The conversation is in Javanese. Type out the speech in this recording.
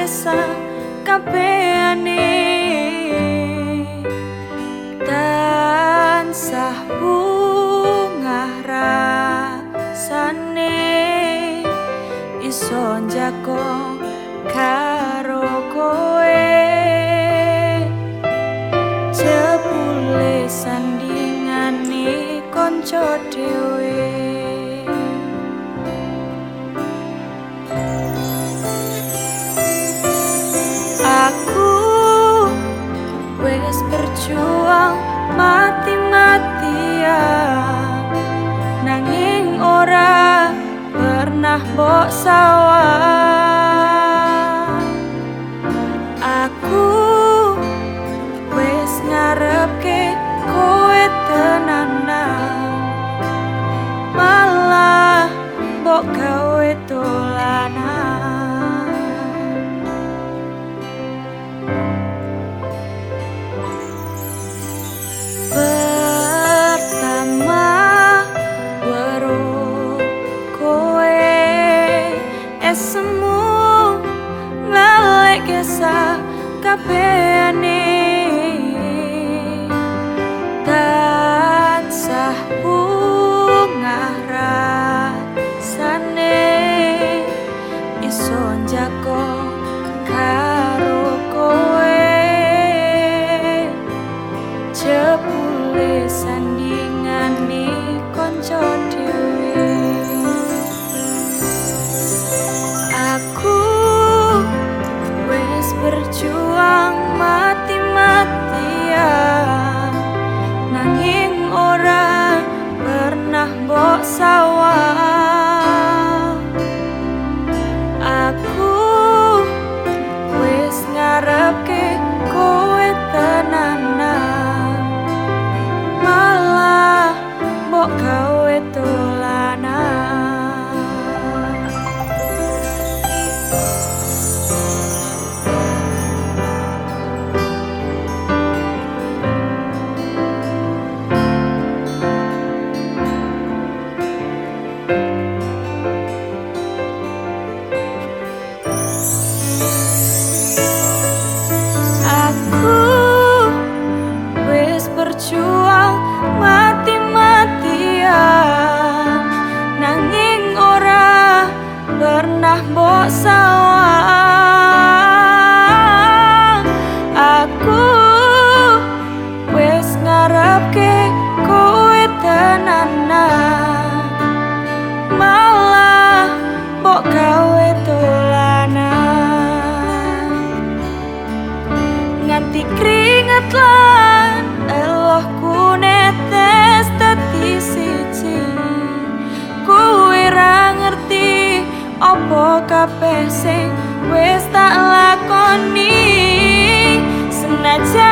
kisah kabehane. Tansah bungah rasane iso jago karo koe jebule sandingane konco dhewe nanging ora pernah mbok sawah sandingane sawah aku wis ngarepke kabeh sing wis tak lakoni. Senajan